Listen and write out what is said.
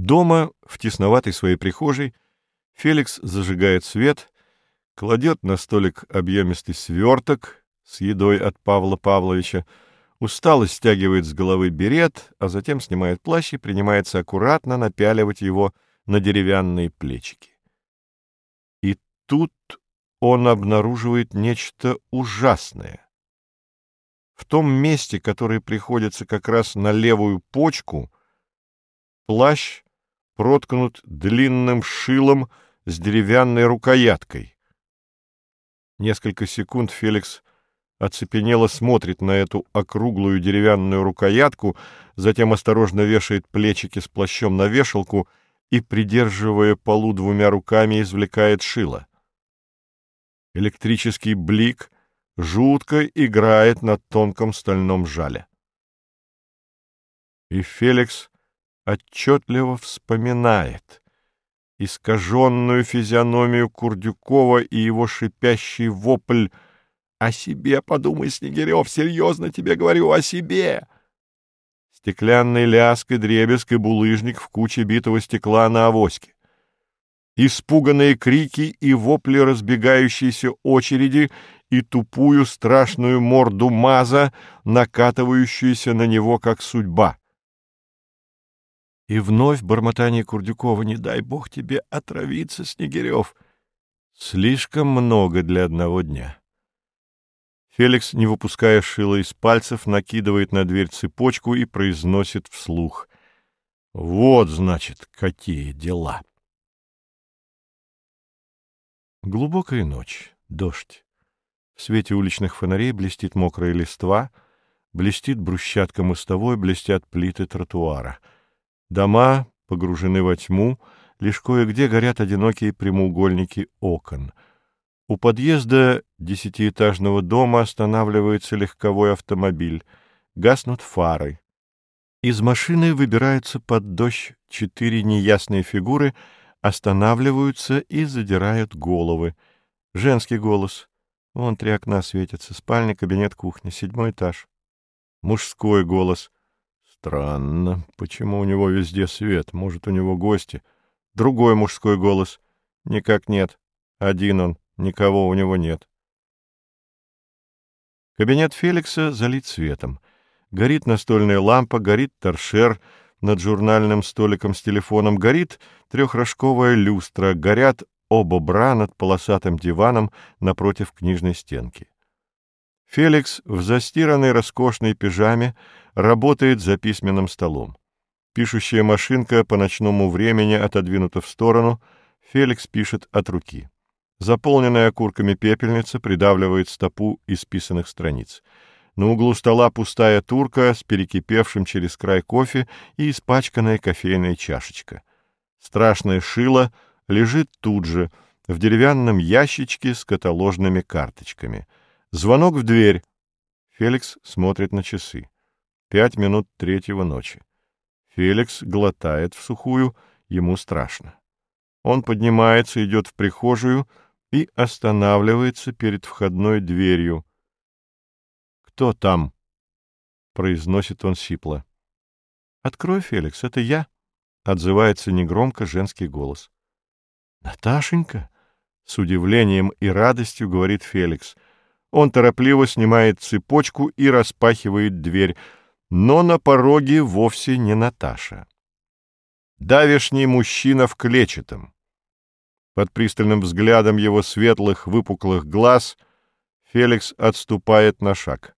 Дома, в тесноватой своей прихожей, Феликс зажигает свет, кладет на столик объемистый сверток с едой от Павла Павловича, устало стягивает с головы берет, а затем снимает плащ и принимается аккуратно напяливать его на деревянные плечики. И тут он обнаруживает нечто ужасное. В том месте, которое приходится как раз на левую почку, плащ проткнут длинным шилом с деревянной рукояткой. Несколько секунд Феликс оцепенело смотрит на эту округлую деревянную рукоятку, затем осторожно вешает плечики с плащом на вешалку и, придерживая полу двумя руками, извлекает шило. Электрический блик жутко играет на тонком стальном жале. И Феликс отчетливо вспоминает искаженную физиономию Курдюкова и его шипящий вопль «О себе подумай, Снегирев, серьезно тебе говорю, о себе!» Стеклянный ляск и дребезг и булыжник в куче битого стекла на авоське. Испуганные крики и вопли разбегающейся очереди и тупую страшную морду маза, накатывающуюся на него как судьба. И вновь бормотание Курдюкова «Не дай бог тебе отравиться, Снегирев!» Слишком много для одного дня. Феликс, не выпуская шила из пальцев, накидывает на дверь цепочку и произносит вслух. «Вот, значит, какие дела!» Глубокая ночь, дождь. В свете уличных фонарей блестит мокрая листва, блестит брусчатка мостовой, блестят плиты тротуара — Дома погружены во тьму, лишь кое-где горят одинокие прямоугольники окон. У подъезда десятиэтажного дома останавливается легковой автомобиль, гаснут фары. Из машины выбираются под дождь четыре неясные фигуры, останавливаются и задирают головы. Женский голос. Вон три окна светятся. Спальня, кабинет, кухня. Седьмой этаж. Мужской голос. Странно, почему у него везде свет? Может, у него гости? Другой мужской голос. Никак нет. Один он, никого у него нет. Кабинет Феликса залит светом. Горит настольная лампа, горит торшер над журнальным столиком с телефоном, горит трехрожковая люстра, горят оба бра над полосатым диваном напротив книжной стенки. Феликс в застиранной роскошной пижаме работает за письменным столом. Пишущая машинка по ночному времени отодвинута в сторону, Феликс пишет от руки. Заполненная окурками пепельница придавливает стопу исписанных страниц. На углу стола пустая турка с перекипевшим через край кофе и испачканная кофейная чашечка. Страшное шило лежит тут же, в деревянном ящичке с каталожными карточками — Звонок в дверь. Феликс смотрит на часы. Пять минут третьего ночи. Феликс глотает в сухую, ему страшно. Он поднимается, идет в прихожую и останавливается перед входной дверью. «Кто там?» — произносит он сипло. «Открой, Феликс, это я», — отзывается негромко женский голос. «Наташенька?» — с удивлением и радостью говорит Феликс — он торопливо снимает цепочку и распахивает дверь, но на пороге вовсе не Наташа. Давишний мужчина в клетчатом. Под пристальным взглядом его светлых выпуклых глаз Феликс отступает на шаг.